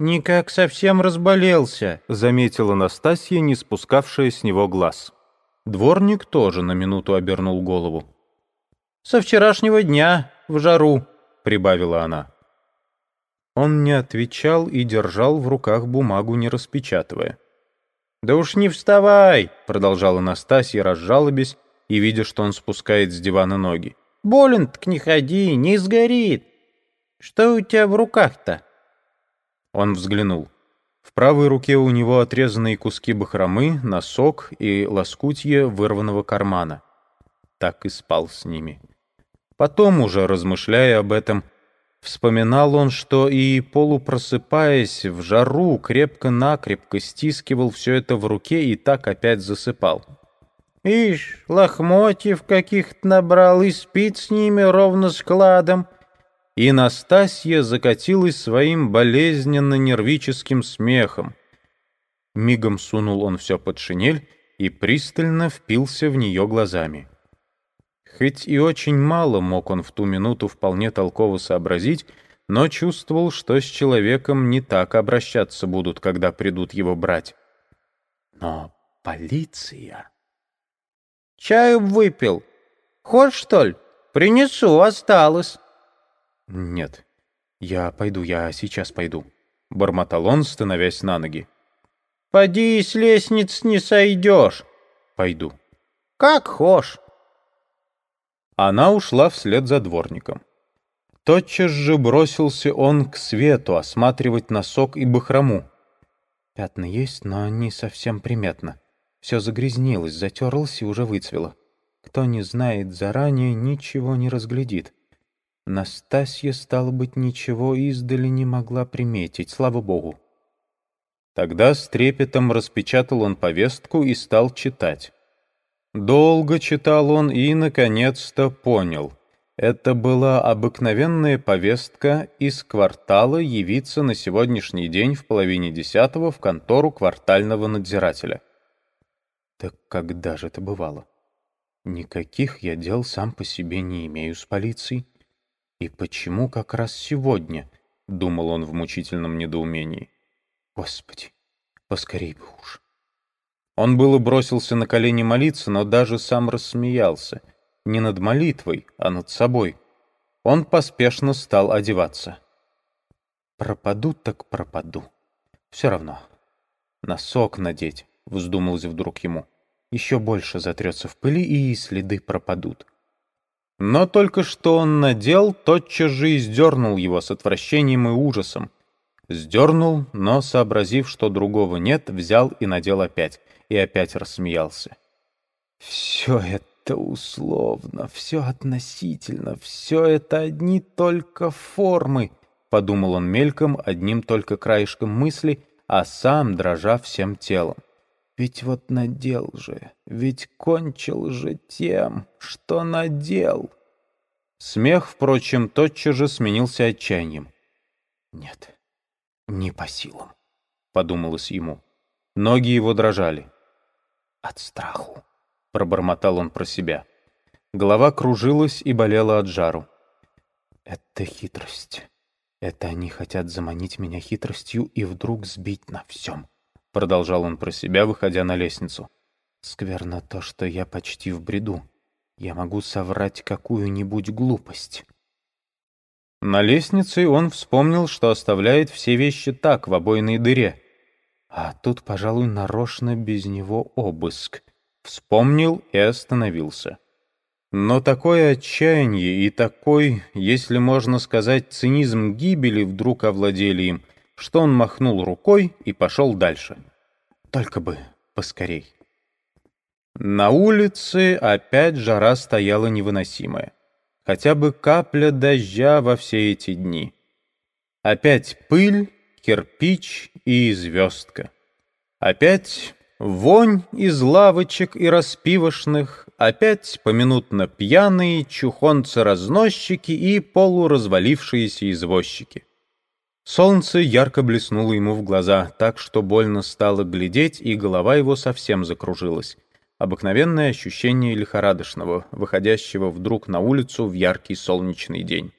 никак совсем разболелся», — заметила Настасья, не спускавшая с него глаз. Дворник тоже на минуту обернул голову. «Со вчерашнего дня, в жару», — прибавила она. Он не отвечал и держал в руках бумагу, не распечатывая. «Да уж не вставай!» — продолжала Настасья, разжалобясь и видя, что он спускает с дивана ноги. «Болен, так не ходи, не сгорит. Что у тебя в руках-то?» Он взглянул. В правой руке у него отрезанные куски бахромы, носок и лоскутье вырванного кармана. Так и спал с ними. Потом, уже размышляя об этом, вспоминал он, что и полупросыпаясь в жару, крепко-накрепко стискивал все это в руке и так опять засыпал. «Ишь, лохмотьев каких-то набрал и спит с ними ровно складом», и Настасья закатилась своим болезненно-нервическим смехом. Мигом сунул он все под шинель и пристально впился в нее глазами. Хоть и очень мало мог он в ту минуту вполне толково сообразить, но чувствовал, что с человеком не так обращаться будут, когда придут его брать. Но полиция... «Чаю выпил. Хочешь, что ли? Принесу, осталось». «Нет, я пойду, я сейчас пойду», — бормотал он, становясь на ноги. «Поди, с лестниц не сойдешь». «Пойду». «Как хошь». Она ушла вслед за дворником. Тотчас же бросился он к свету осматривать носок и бахрому. Пятна есть, но не совсем приметно. Все загрязнилось, затерлось и уже выцвело. Кто не знает заранее, ничего не разглядит. Настасья, стало быть, ничего издали не могла приметить, слава богу. Тогда с трепетом распечатал он повестку и стал читать. Долго читал он и, наконец-то, понял. Это была обыкновенная повестка из квартала явиться на сегодняшний день в половине десятого в контору квартального надзирателя. Так когда же это бывало? Никаких я дел сам по себе не имею с полицией. «И почему как раз сегодня?» — думал он в мучительном недоумении. «Господи, поскорей бы уж». Он было бросился на колени молиться, но даже сам рассмеялся. Не над молитвой, а над собой. Он поспешно стал одеваться. «Пропаду так пропаду. Все равно. Носок надеть», — вздумалось вдруг ему. «Еще больше затрется в пыли, и следы пропадут. Но только что он надел, тотчас же и сдернул его с отвращением и ужасом. Сдернул, но, сообразив, что другого нет, взял и надел опять, и опять рассмеялся. «Все это условно, все относительно, все это одни только формы», — подумал он мельком, одним только краешком мысли, а сам дрожа всем телом. Ведь вот надел же, ведь кончил же тем, что надел. Смех, впрочем, тотчас же сменился отчаянием. Нет, не по силам, подумалось ему. Ноги его дрожали. От страху, пробормотал он про себя. Голова кружилась и болела от жару. Это хитрость. Это они хотят заманить меня хитростью и вдруг сбить на всем. — продолжал он про себя, выходя на лестницу. «Скверно то, что я почти в бреду. Я могу соврать какую-нибудь глупость». На лестнице он вспомнил, что оставляет все вещи так, в обойной дыре. А тут, пожалуй, нарочно без него обыск. Вспомнил и остановился. Но такое отчаяние и такой, если можно сказать, цинизм гибели вдруг овладели им, что он махнул рукой и пошел дальше. Только бы поскорей. На улице опять жара стояла невыносимая. Хотя бы капля дождя во все эти дни. Опять пыль, кирпич и звездка. Опять вонь из лавочек и распивошных, опять поминутно пьяные чухонцы-разносчики и полуразвалившиеся извозчики. Солнце ярко блеснуло ему в глаза, так что больно стало глядеть, и голова его совсем закружилась. Обыкновенное ощущение лихорадочного, выходящего вдруг на улицу в яркий солнечный день.